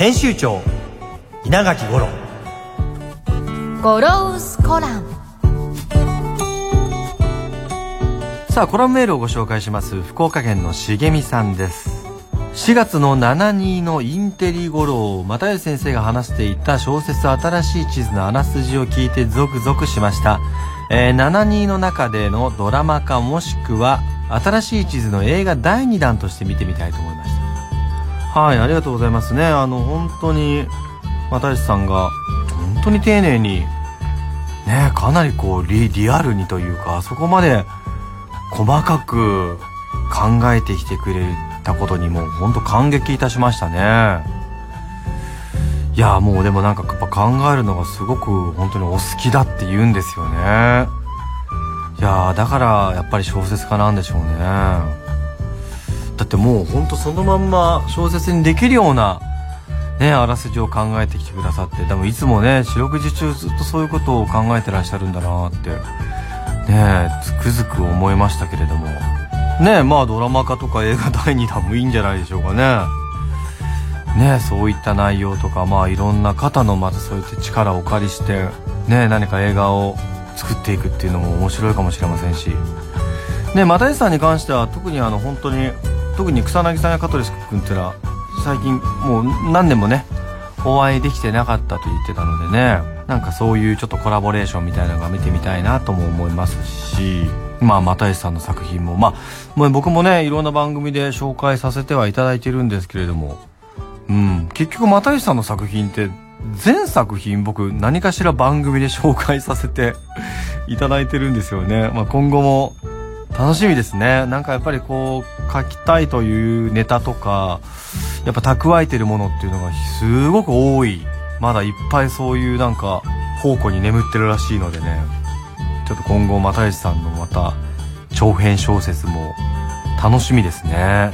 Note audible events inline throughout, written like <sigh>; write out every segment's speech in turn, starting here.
編集長稲垣五郎。ゴロウスコラム。さあコラムメールをご紹介します。福岡県の茂美さんです。4月の72のインテリ五郎又吉先生が話していた小説新しい地図のあらすじを聞いてゾクゾクしました、えー、72の中でのドラマ化もしくは新しい地図の映画第2弾として見てみたいと思いましたはい、ありがとうございますね。あの、本当に、又吉さんが、本当に丁寧に、ね、かなりこうリ、リアルにというか、そこまで細かく考えてきてくれたことにも、本当感激いたしましたね。いや、もうでもなんかやっぱ考えるのがすごく本当にお好きだって言うんですよね。いやだからやっぱり小説家なんでしょうね。だってもうほんとそのまんま小説にできるようなねあらすじを考えてきてくださってでもいつもね四六時中ずっとそういうことを考えてらっしゃるんだなってねつくづく思いましたけれども。ねまあドラマ化とか映画第2弾もいいんじゃないでしょうかね。ねそういった内容とかまあいろんな方のまたそうやって力をお借りしてね何か映画を作っていくっていうのも面白いかもしれませんし。ね又吉さんに関しては特にあの本当に特に草薙さんや香取君っていうのは最近もう何年もねお会いできてなかったと言ってたのでねなんかそういうちょっとコラボレーションみたいなのが見てみたいなとも思いますしまあ又吉さんの作品もまあもう僕もねいろんな番組で紹介させてはいただいてるんですけれどもうん結局又吉さんの作品って全作品僕何かしら番組で紹介させていただいてるんですよね。まあ、今後も楽しみですね。なんかやっぱりこう、書きたいというネタとか、やっぱ蓄えてるものっていうのがすごく多い。まだいっぱいそういうなんか、宝庫に眠ってるらしいのでね。ちょっと今後、又吉さんのまた、長編小説も楽しみですね。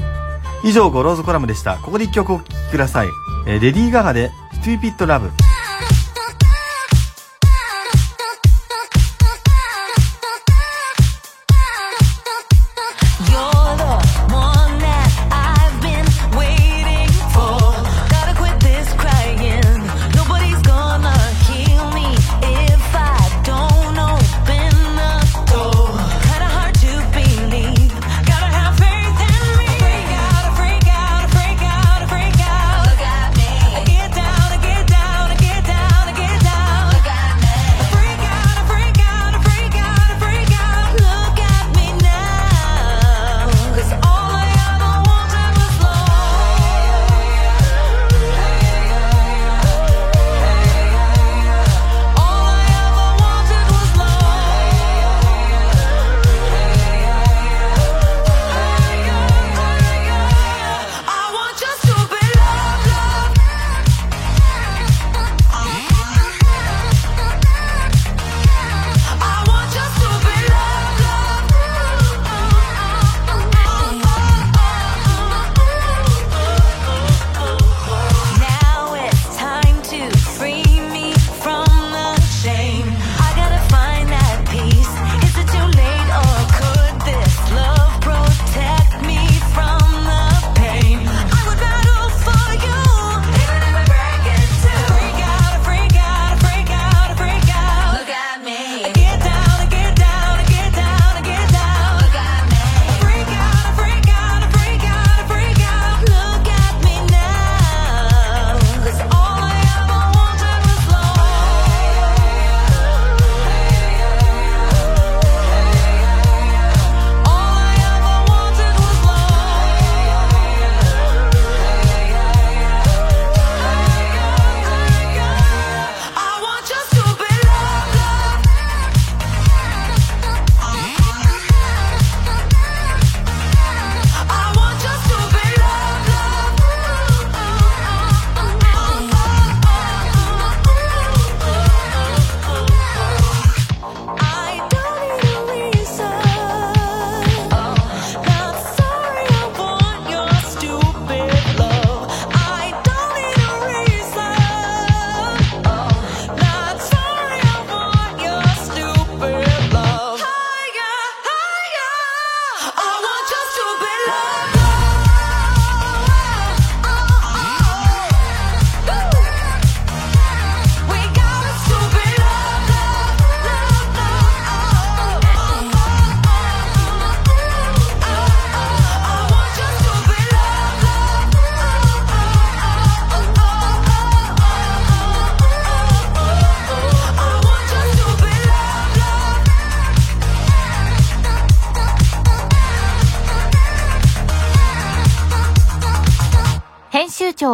以上、ゴローズコラムでした。ここで一曲お聴きください。えー、レディー・ガガで、 Stupid Love。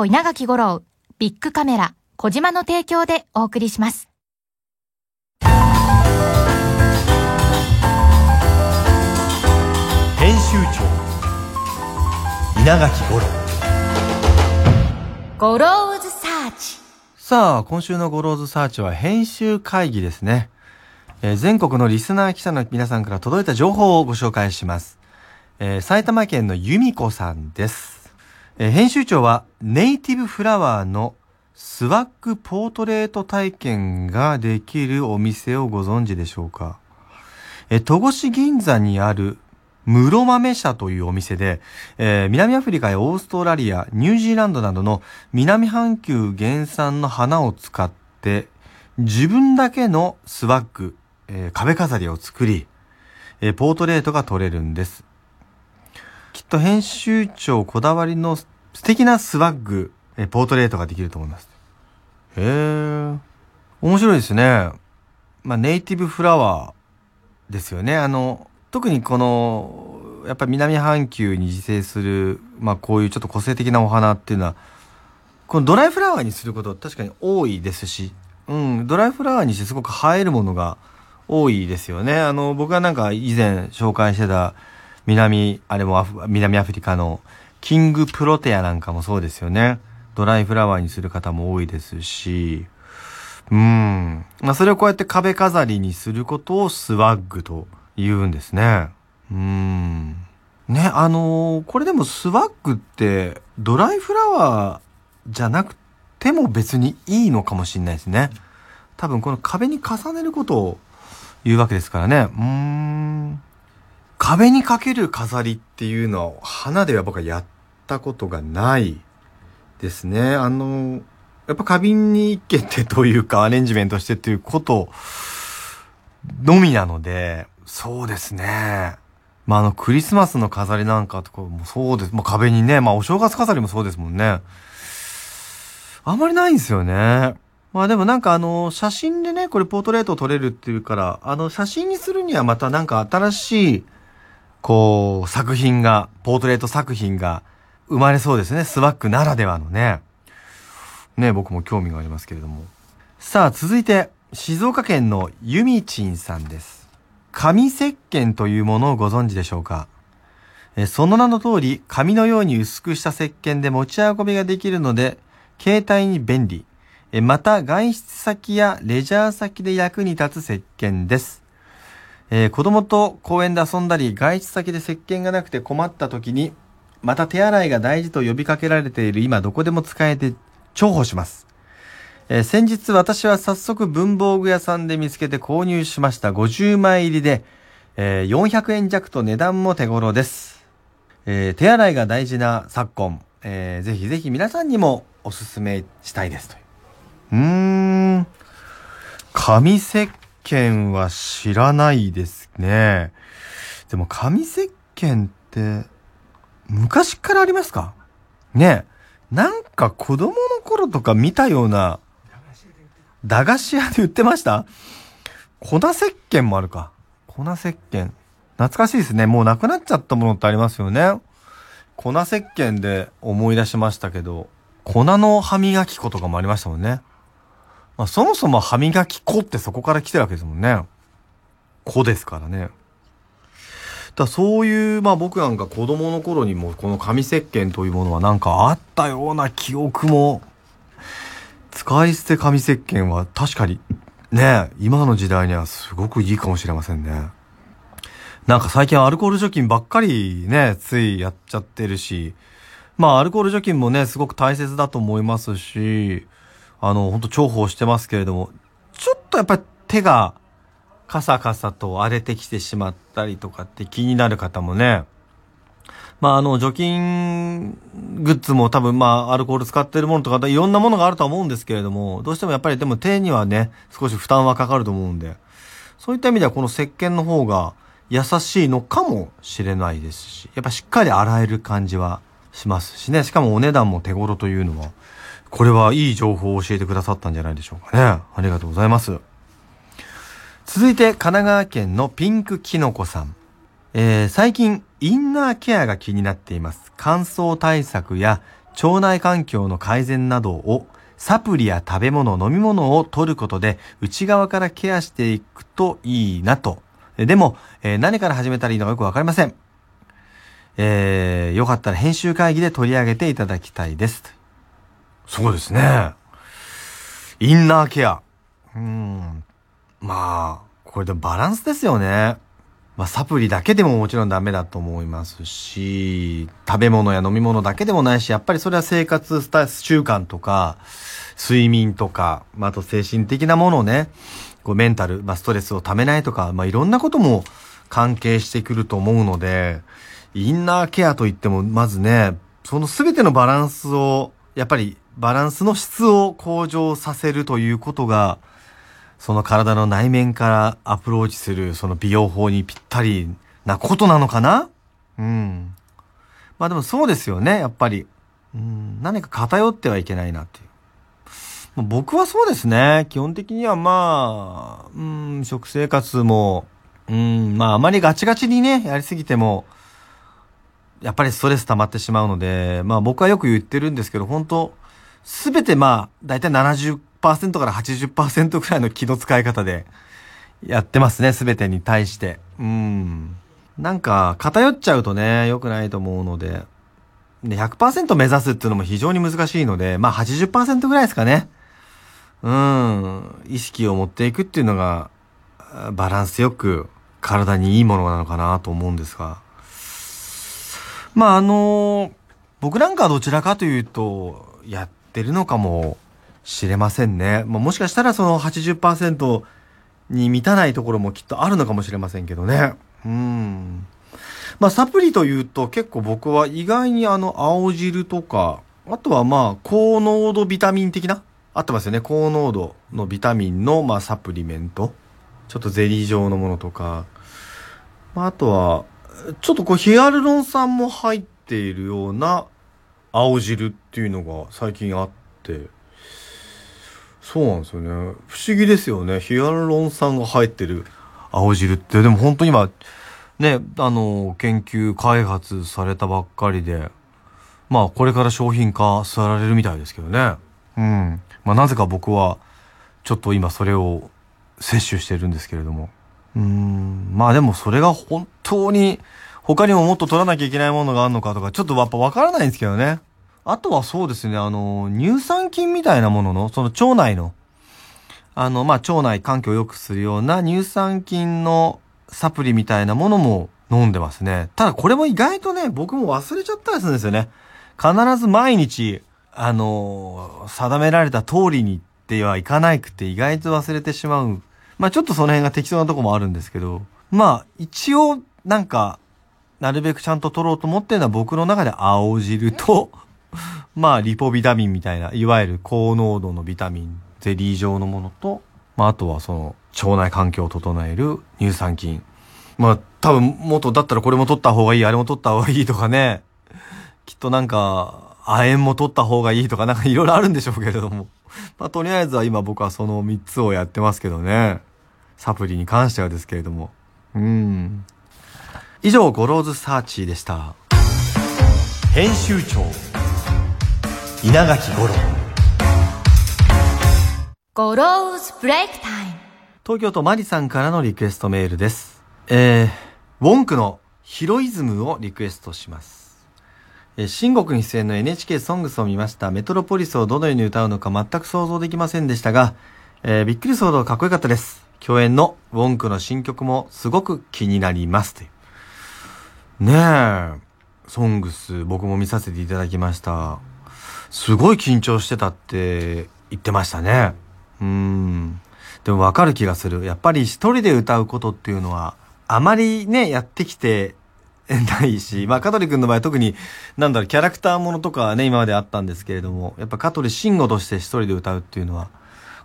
稲垣吾郎、ビックカメラ、コジマの提供でお送りします。編集長稲垣吾郎ゴローズサーチさあ、今週のゴローズサーチは編集会議ですね。えー、全国のリスナー記者の皆さんから届いた情報をご紹介します。えー、埼玉県の由美子さんです。えー、編集長はネイティブフラワーのスワッグポートレート体験ができるお店をご存知でしょうか？え戸越銀座にある室豆社というお店で、えー、南アフリカやオーストラリア、ニュージーランドなどの南半球原産の花を使って、自分だけのスワッグ、えー、壁飾りを作り、えー、ポートレートが撮れるんです。と編集長こだわりの素敵なスワッグ、えー、ポートレートができると思います。へえ、面白いですね。まあ、ネイティブフラワーですよね。あの、特にこのやっぱり南半球に自生する、まあ、こういうちょっと個性的なお花っていうのはこのドライフラワーにすることは確かに多いですし、うん、ドライフラワーにしてすごく映えるものが多いですよね。あの僕がなんか以前紹介してた南あれも南アフリカのキングプロテアなんかもそうですよね。ドライフラワーにする方も多いですし、うん。まあ、それをこうやって壁飾りにすることをスワッグと言うんですね。うん。ね、あのー、これでもスワッグってドライフラワーじゃなくても別にいいのかもしれないですね。多分この壁に重ねることを言うわけですからね。うーん。壁にかける飾りっていうのは花では僕はやったことがないですね。あの、やっぱ花瓶に生けてというかアレンジメントしてということのみなので、そうですね。まあ、あの、クリスマスの飾りなんかとかもそうです。まあ、壁にね、まあ、お正月飾りもそうですもんね。あんまりないんですよね。まあでもなんかあの、写真でね、これポートレートを撮れるっていうから、あの、写真にするにはまたなんか新しい、こう、作品が、ポートレート作品が生まれそうですね。スワックならではのね。ね、僕も興味がありますけれども。さあ、続いて、静岡県のユミチンさんです。紙石鹸というものをご存知でしょうか？その名の通り、紙のように薄くした石鹸で持ち運びができるので、携帯に便利。また、外出先やレジャー先で役に立つ石鹸です。えー、子供と公園で遊んだり、外出先で石鹸がなくて困った時に、また手洗いが大事と呼びかけられている今どこでも使えて重宝します。えー、先日私は早速文房具屋さんで見つけて購入しました50枚入りで、えー、400円弱と値段も手頃です。えー、手洗いが大事な昨今、えー、ぜひぜひ皆さんにもおすすめしたいですという。うーん。紙石鹸は知らないですね。でも紙石鹸って昔からありますか？ねなんか子供の頃とか見たような駄菓子屋で売ってました？粉石鹸もあるか。粉石鹸。懐かしいですね。もうなくなっちゃったものってありますよね。粉石鹸で思い出しましたけど、粉の歯磨き粉とかもありましたもんね。まあ、そもそも歯磨き粉ってそこから来てるわけですもんね。粉ですからね。だそういう、まあ僕なんか子供の頃にもこの紙石鹸というものはなんかあったような記憶も使い捨て紙石鹸は確かにね、今の時代にはすごくいいかもしれませんね。なんか最近アルコール除菌ばっかりね、ついやっちゃってるし、まあアルコール除菌もね、すごく大切だと思いますし、あの、ほんと重宝してますけれども、ちょっとやっぱり手がカサカサと荒れてきてしまったりとかって気になる方もね、まあ、あの、除菌グッズも多分、まあ、アルコール使ってるものとか、いろんなものがあるとは思うんですけれども、どうしてもやっぱりでも手にはね、少し負担はかかると思うんで、そういった意味ではこの石鹸の方が優しいのかもしれないですし、やっぱしっかり洗える感じはしますしね、しかもお値段も手頃というのは、これはいい情報を教えてくださったんじゃないでしょうかね。ありがとうございます。続いて、神奈川県のピンクキノコさん。えー、最近、インナーケアが気になっています。乾燥対策や腸内環境の改善などをサプリや食べ物、飲み物を取ることで内側からケアしていくといいなと。でも、えー、何から始めたらいいのかよくわかりません。えー、よかったら編集会議で取り上げていただきたいです。そうですね。インナーケア。うん。まあ、これでもバランスですよね。まあ、サプリだけでももちろんダメだと思いますし、食べ物や飲み物だけでもないし、やっぱりそれは生活スタ習慣とか、睡眠とか、まあ、あと精神的なものをね、こうメンタル、まあ、ストレスをためないとか、まあ、いろんなことも関係してくると思うので、インナーケアといっても、まずね、その全てのバランスを、やっぱりバランスの質を向上させるということが、その体の内面からアプローチするその美容法にぴったりなことなのかな？うん。まあでもそうですよね、やっぱり。うん、何か偏ってはいけないなっていう。僕はそうですね。基本的にはまあ、うん、食生活も、うん、まああまりガチガチにね、やりすぎても、やっぱりストレス溜まってしまうので、まあ僕はよく言ってるんですけど、本当すべてまあ、だいたい70%から80%くらいの気の使い方でやってますね、すべてに対して。うん。なんか、偏っちゃうとね、良くないと思うので、で、100%目指すっていうのも非常に難しいので、まあ80%ぐらいですかね。うん。意識を持っていくっていうのが、バランスよく体にいいものなのかなと思うんですが。まああの僕なんかはどちらかというと、やってるのかもしれませんね。まあ、もしかしたらその80%に満たないところもきっとあるのかもしれませんけどね。うん。まあ、サプリというと結構僕は意外にあの青汁とか、あとはまあ高濃度ビタミン的な？合ってますよね。高濃度のビタミンのまあサプリメント。ちょっとゼリー状のものとか。まあ、あとは、ちょっとこうヒアルロン酸も入っているような青汁っていうのが最近あって、そうなんですよね。不思議ですよね。ヒアルロン酸が入ってる青汁って。でも本当に今、ね、あの、研究開発されたばっかりで、まあこれから商品化されるみたいですけどね。うん。まあなぜか僕は、ちょっと今それを摂取してるんですけれども。うん。まあでもそれが本当に他にももっと取らなきゃいけないものがあるのかとか、ちょっとやっぱわからないんですけどね。あとはそうですね、あの、乳酸菌みたいなものの、その腸内の、あの、まあ、腸内環境を良くするような乳酸菌のサプリみたいなものも飲んでますね。ただこれも意外とね、僕も忘れちゃったりするんですよね。必ず毎日、あの、定められた通りにってはいかないくて意外と忘れてしまう。まあ、ちょっとその辺が適当なとこもあるんですけど、まあ、一応、なんか、なるべくちゃんと取ろうと思ってるのは僕の中で青汁とまあ、リポビタミンみたいな、いわゆる高濃度のビタミン、ゼリー状のものと、まあ、あとはその、腸内環境を整える乳酸菌。まあ、多分、もっとだったらこれも取った方がいい、あれも取った方がいいとかね。きっとなんか、亜鉛も取った方がいいとか、なんかいろいろあるんでしょうけれども。まあ、とりあえずは今僕はその3つをやってますけどね。サプリに関してはですけれども。うん。以上、ゴローズサーチでした。編集長稲垣吾郎。ゴローズブレイクタイム。東京都マリさんからのリクエストメールです。えー、 WONKの HEROISMをリクエストします。えー、新国に出演の NHK ソングスを見ました。メトロポリスをどのように歌うのか全く想像できませんでしたが、えー、びっくりするほどかっこよかったです。共演のウォンクの新曲もすごく気になります。というねえソングス僕も見させていただきましたすごい緊張してたって言ってましたね。うん。でもわかる気がする。やっぱり一人で歌うことっていうのは、あまりね、やってきて <laughs> ないし、まあ、香取君の場合特に、なんだろう、キャラクターものとかね、今まであったんですけれども、やっぱ香取慎吾として一人で歌うっていうのは、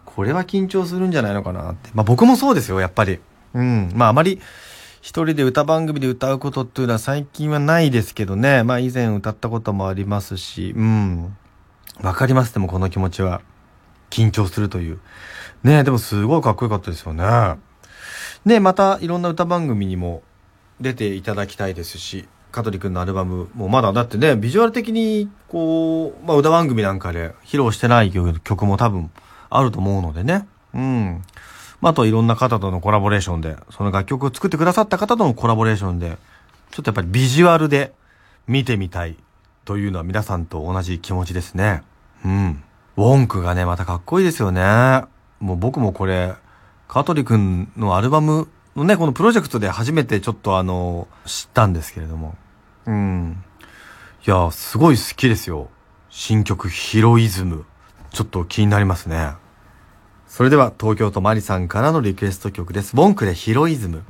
これは緊張するんじゃないのかなって。まあ、僕もそうですよ、やっぱり。うん。まあ、あまり、一人で歌番組で歌うことっていうのは最近はないですけどね。まあ、以前歌ったこともありますし、うん。わかりますでもこの気持ちは。緊張するという。ねでもすごいかっこよかったですよね。で、またいろんな歌番組にも出ていただきたいですし、香取くんのアルバムもまだだってね、ビジュアル的に、こう、まあ、歌番組なんかで披露してない曲も多分あると思うのでね。うん。まあ、あといろんな方とのコラボレーションで、その楽曲を作ってくださった方とのコラボレーションで、ちょっとやっぱりビジュアルで見てみたいというのは皆さんと同じ気持ちですね。うん。ウォンクがね、またかっこいいですよね。もう僕もこれ、香取くんのアルバムのね、このプロジェクトで初めてちょっとあの、知ったんですけれども。うん。いや、すごい好きですよ。新曲ヒロイズム。ちょっと気になりますね。それでは東京都マリさんからのリクエスト曲です。ボンクでヒロイズム。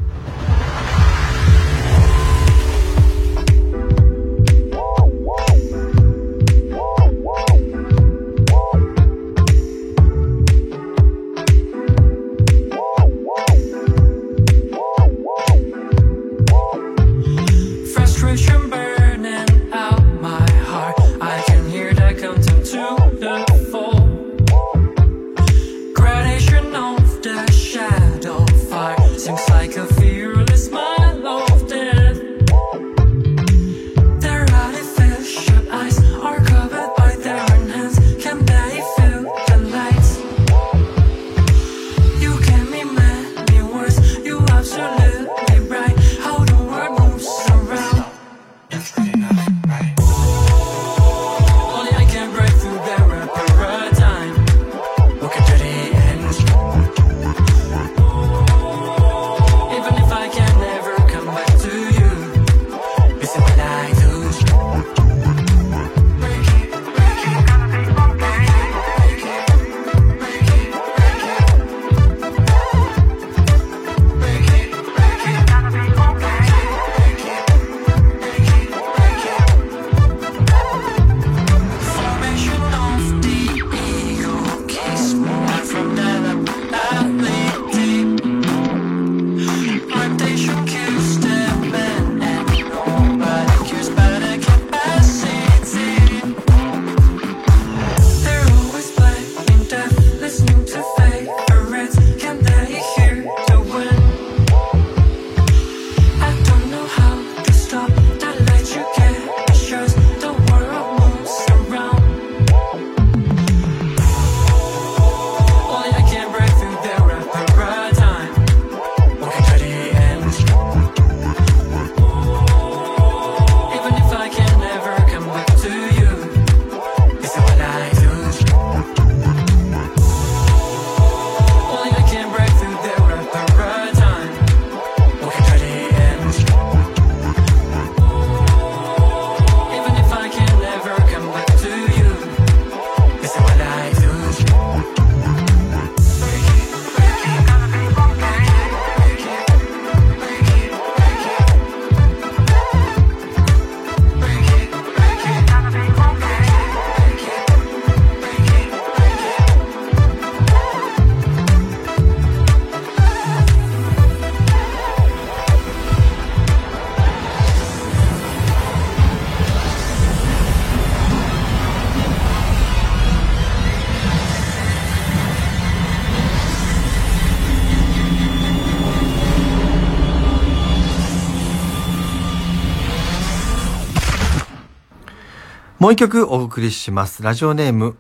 もう一曲お送りします。ラジオネーム、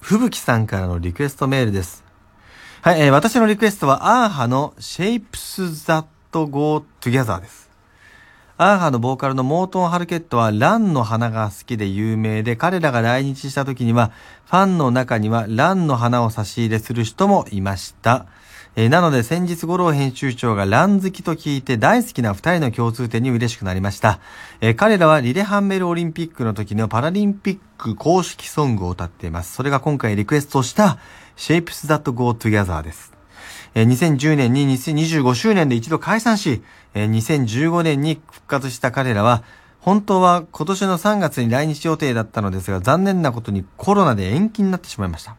ふぶきさんからのリクエストメールです。はい、えー、私のリクエストは、アーハの Shapes That Go Together です。アーハのボーカルのモートン・ハルケットはランの花が好きで有名で、彼らが来日した時には、ファンの中にはランの花を差し入れする人もいました。えー、なので先日五郎編集長がラン好きと聞いて大好きな二人の共通点に嬉しくなりました。えー、彼らはリレハンメルオリンピックの時のパラリンピック公式ソングを歌っています。それが今回リクエストした Shapes That Go Together です。え、2010年に2025周年で一度解散し、え、2015年に復活した彼らは、本当は今年の3月に来日予定だったのですが、残念なことにコロナで延期になってしまいました。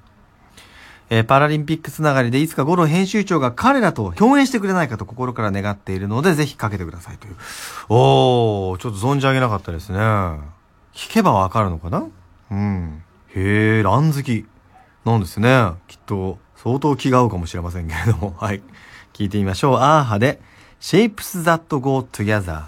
えー、パラリンピックつながりでいつかゴロ編集長が彼らと共演してくれないかと心から願っているので、ぜひかけてくださいという。おー、ちょっと存じ上げなかったですね。聞けばわかるのかな？うん。へえ、ラン好き。なんですね。きっと、相当気が合うかもしれませんけれども。はい。聞いてみましょう。アーハで、Shapes That Go Together。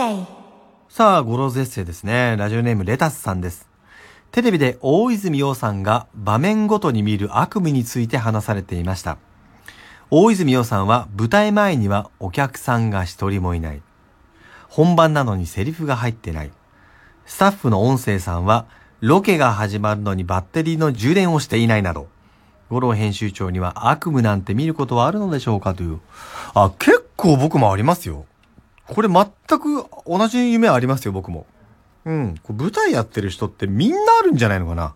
ッセイさあゴローズエッセイですね。ラジオネームレタスさんです。テレビで大泉洋さんが場面ごとに見る悪夢について話されていました。大泉洋さんは舞台前にはお客さんが一人もいない。本番なのにセリフが入ってない。スタッフの音声さんはロケが始まるのにバッテリーの充電をしていないなど、吾郎編集長には悪夢なんて見ることはあるのでしょうかという。あ、結構僕もありますよ。これ全く同じ夢ありますよ、僕も。うん。こ舞台やってる人ってみんなあるんじゃないのかな。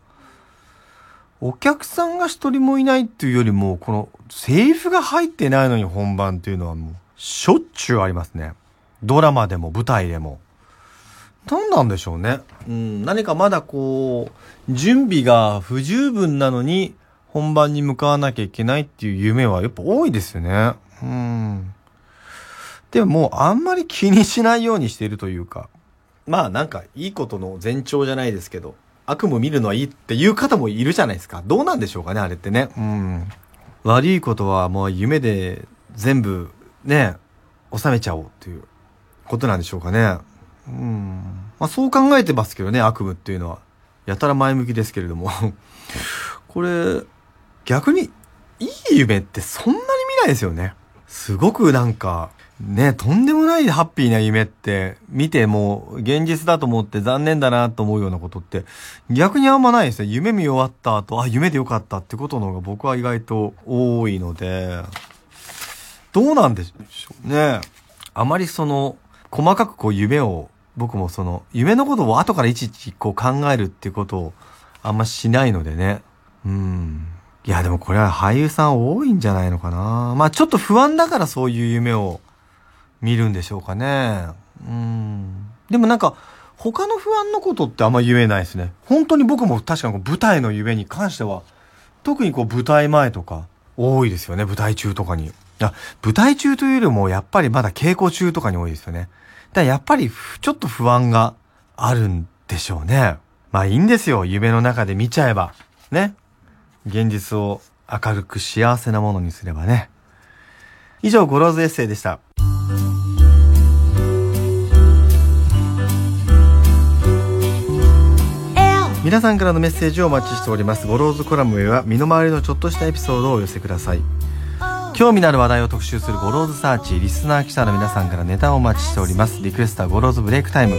お客さんが一人もいないっていうよりも、このセリフが入ってないのに本番っていうのはもう、しょっちゅうありますね。ドラマでも舞台でも。何なんでしょうね。うん、何かまだこう、準備が不十分なのに、本番に向かわなきゃいけないっていう夢はやっぱ多いですよね。うん。でもうあんまり気にしないようにしているというか、まあなんかいいことの前兆じゃないですけど、悪夢見るのはいいっていう方もいるじゃないですか。どうなんでしょうかね、あれってね。うん。悪いことはもう夢で全部ね、収めちゃおうっていうことなんでしょうかね。うん。まあそう考えてますけどね、悪夢っていうのは。やたら前向きですけれども <laughs> これ、逆に、いい夢ってそんなに見ないですよね。すごくなんか、ね、とんでもないハッピーな夢って見ても現実だと思って残念だなと思うようなことって逆にあんまないですね。夢見終わった後、あ、夢でよかったってことの方が僕は意外と多いので、どうなんでしょうね。あまりその、細かくこう夢を僕もその、夢のことを後からいちいちこう考えるっていうことをあんましないのでね。うん。いや、でもこれは俳優さん多いんじゃないのかな。まあちょっと不安だからそういう夢を見るんでしょうかね。うん。でもなんか、他の不安のことってあんま言えないですね。本当に僕も確かに舞台の夢に関しては、特にこう舞台前とか多いですよね、舞台中とかに。あ、舞台中というよりもやっぱりまだ稽古中とかに多いですよね。だやっぱりちょっと不安があるんでしょうね。まあいいんですよ。夢の中で見ちゃえば。ね。現実を明るく幸せなものにすればね。以上、ゴローズエッセイでした。皆さんからのメッセージをお待ちしております。ゴローズコラムへは身の回りのちょっとしたエピソードをお寄せください。興味のある話題を特集するゴローズサーチリスナー記者の皆さんからネタをお待ちしておりますリクエストはゴローズブレイクタイム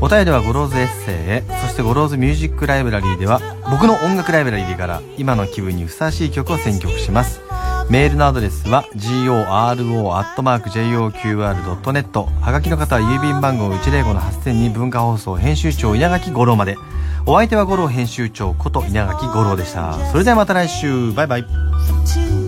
お便りはゴローズエッセイへそしてゴローズミュージックライブラリーでは僕の音楽ライブラリーから今の気分にふさわしい曲を選曲しますメールのアドレスは goro.joqr.net はがきの方は郵便番号105-8000に文化放送編集長稲垣吾郎まで。お相手は吾郎編集長こと稲垣吾郎でした。それではまた来週。バイバイ。